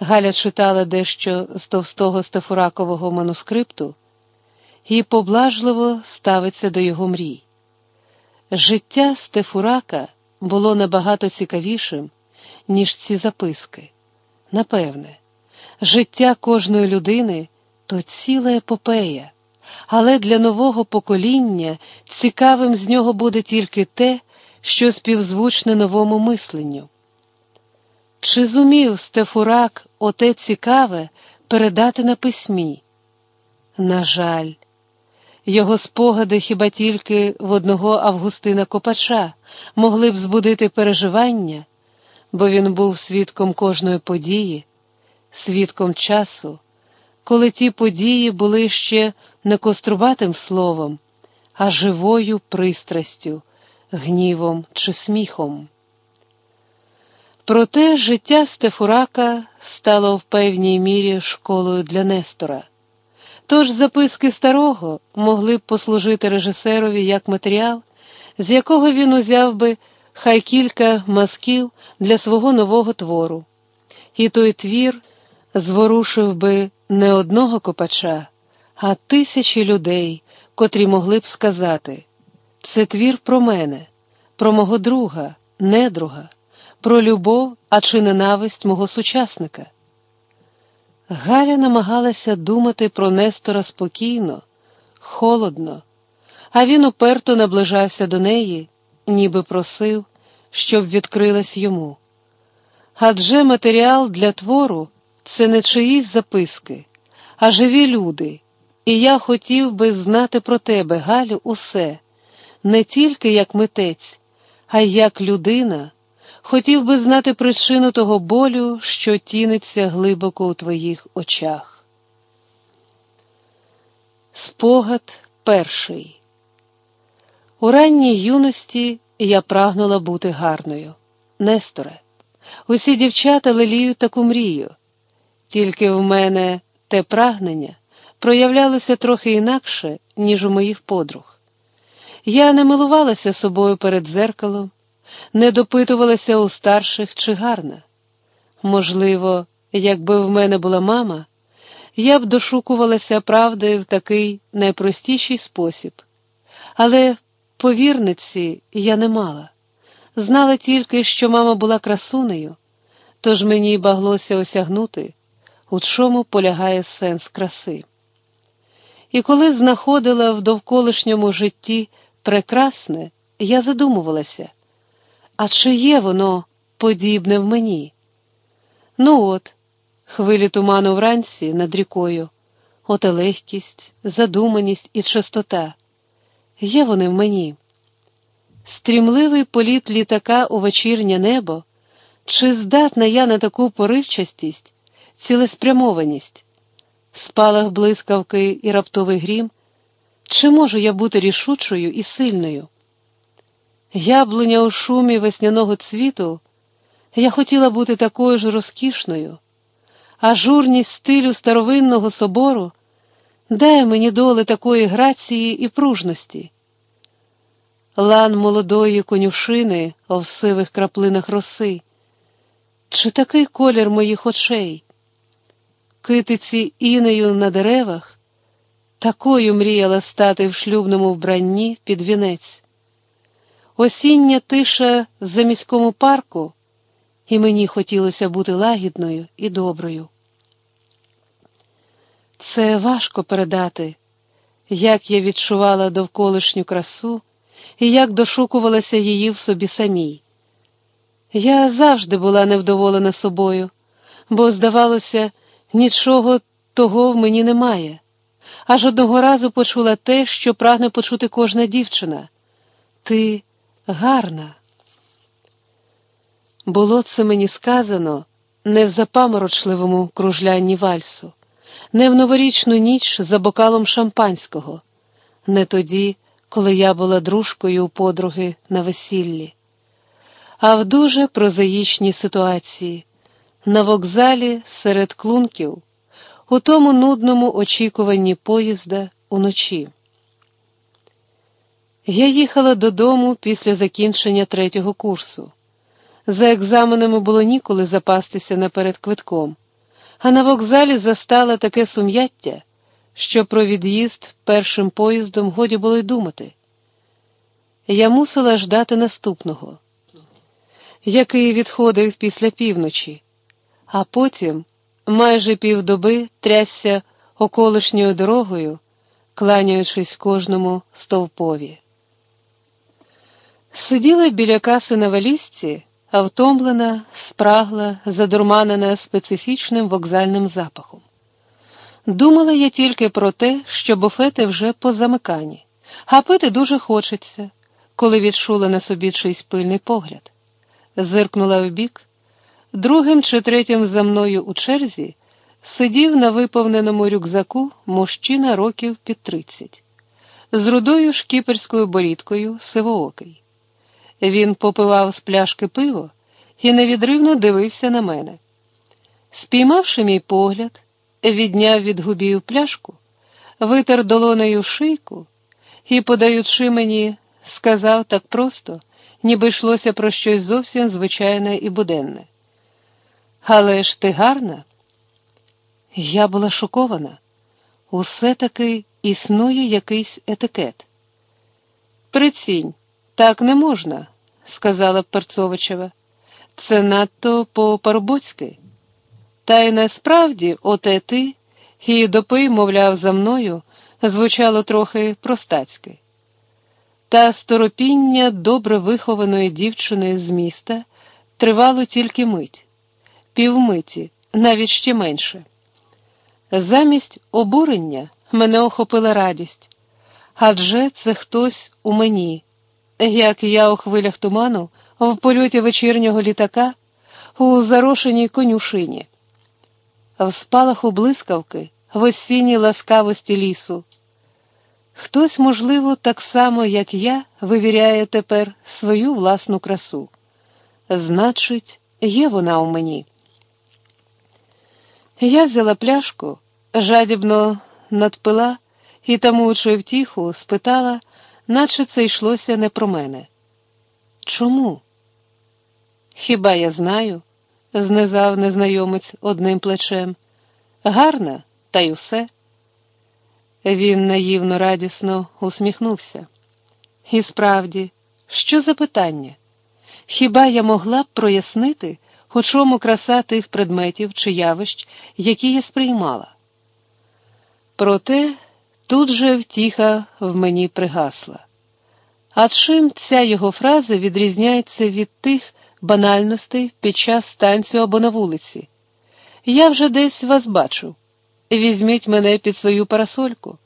Галя читала дещо з товстого стефуракового манускрипту і поблажливо ставиться до його мрій. Життя Стефурака було набагато цікавішим, ніж ці записки. Напевне, життя кожної людини то ціла епопея, але для нового покоління цікавим з нього буде тільки те, що співзвучне новому мисленню. Чи зумів Стефурак оте цікаве передати на письмі? На жаль, його спогади хіба тільки в одного Августина Копача могли б збудити переживання, бо він був свідком кожної події, свідком часу, коли ті події були ще не кострубатим словом, а живою пристрастю, гнівом чи сміхом. Проте життя Стефурака стало в певній мірі школою для Нестора. Тож записки старого могли б послужити режисерові як матеріал, з якого він узяв би хай кілька мазків для свого нового твору, і той твір зворушив би не одного копача, а тисячі людей, котрі могли б сказати: це твір про мене, про мого друга, недруга, про любов, а чи ненависть мого сучасника. Галя намагалася думати про Нестора спокійно, холодно, а він уперто наближався до неї, ніби просив, щоб відкрилась йому. Адже матеріал для твору це не чиїсь записки, а живі люди, і я хотів би знати про тебе, Галю, усе, не тільки як митець, а як людина. Хотів би знати причину того болю, що тінеться глибоко у твоїх очах. Спогад перший. У ранній юності я прагнула бути гарною. Несторе, усі дівчата леліють таку мрію, тільки в мене те прагнення проявлялося трохи інакше, ніж у моїх подруг. Я не милувалася собою перед зеркалом не допитувалася у старших, чи гарна. Можливо, якби в мене була мама, я б дошукувалася правди в такий найпростіший спосіб, але повірниці я не мала. Знала тільки, що мама була красунею, тож мені баглося осягнути, у чому полягає сенс краси. І коли знаходила в довколишньому житті прекрасне, я задумувалася. А чи є воно подібне в мені? Ну от, хвилі туману вранці над рікою, оте легкість, задуманість і чистота. Є вони в мені. Стрімливий політ літака у вечірнє небо, чи здатна я на таку поривчастість, цілеспрямованість, спалах блискавки і раптовий грім, чи можу я бути рішучою і сильною? Яблуня у шумі весняного цвіту, я хотіла бути такою ж розкішною, а журність стилю старовинного собору дай мені доли такої грації і пружності. Лан молодої конюшини в сивих краплинах роси, чи такий колір моїх очей, китиці інею на деревах, такою мріяла стати в шлюбному вбранні під вінець осіння тиша в заміському парку, і мені хотілося бути лагідною і доброю. Це важко передати, як я відчувала довколишню красу і як дошукувалася її в собі самій. Я завжди була невдоволена собою, бо, здавалося, нічого того в мені немає. Аж одного разу почула те, що прагне почути кожна дівчина. Ти гарна. Було це мені сказано не в запаморочливому кружлянні вальсу, не в новорічну ніч за бокалом шампанського, не тоді, коли я була дружкою у подруги на весіллі, а в дуже прозаїчній ситуації, на вокзалі серед клунків, у тому нудному очікуванні поїзда уночі. Я їхала додому після закінчення третього курсу. За екзаменами було ніколи запастися наперед квитком, а на вокзалі застала таке сум'яття, що про від'їзд першим поїздом годі було й думати. Я мусила ждати наступного, який відходив після півночі, а потім майже півдоби трясся околишньою дорогою, кланяючись кожному стовпові. Сиділа біля каси на валізці, втомлена, спрагла, задурманена специфічним вокзальним запахом. Думала я тільки про те, що буфети вже по замиканні, а пити дуже хочеться, коли відчула на собі чийсь пильний погляд. Зиркнула вбік, другим чи третім за мною у черзі сидів на виповненому рюкзаку мужчина років під тридцять, з рудою шкіперською борідкою сивоокий. Він попивав з пляшки пиво і невідривно дивився на мене. Спіймавши мій погляд, відняв від губів пляшку, витер долонею шийку і, подаючи мені, сказав так просто, ніби йшлося про щось зовсім звичайне і буденне. Але ж ти гарна? Я була шокована. Усе таки існує якийсь етикет. Прицінь, так не можна, сказала Перцовичева. Це надто по-парубоцьки. Та й насправді, оте ти, і допий, мовляв, за мною, звучало трохи простацьки. Та сторопіння добре вихованої дівчини з міста тривало тільки мить, півмиті, навіть ще менше. Замість обурення мене охопила радість, адже це хтось у мені, як я у хвилях туману в польоті вечірнього літака у зарошеній конюшині, в спалаху блискавки, в осінній ласкавості лісу. Хтось, можливо, так само, як я, вивіряє тепер свою власну красу. Значить, є вона у мені. Я взяла пляшку, жадібно надпила і, тамуючи втіху, спитала, наче це йшлося не про мене. Чому? Хіба я знаю? знизав незнайомець одним плечем. Гарна, та й усе. Він наївно радісно усміхнувся. І справді, що за питання? Хіба я могла б прояснити, у чому краса тих предметів чи явищ, які я сприймала? Проте тут же втіха в мені пригасла. А чим ця його фраза відрізняється від тих банальностей під час танцю або на вулиці? Я вже десь вас бачу. Візьміть мене під свою парасольку.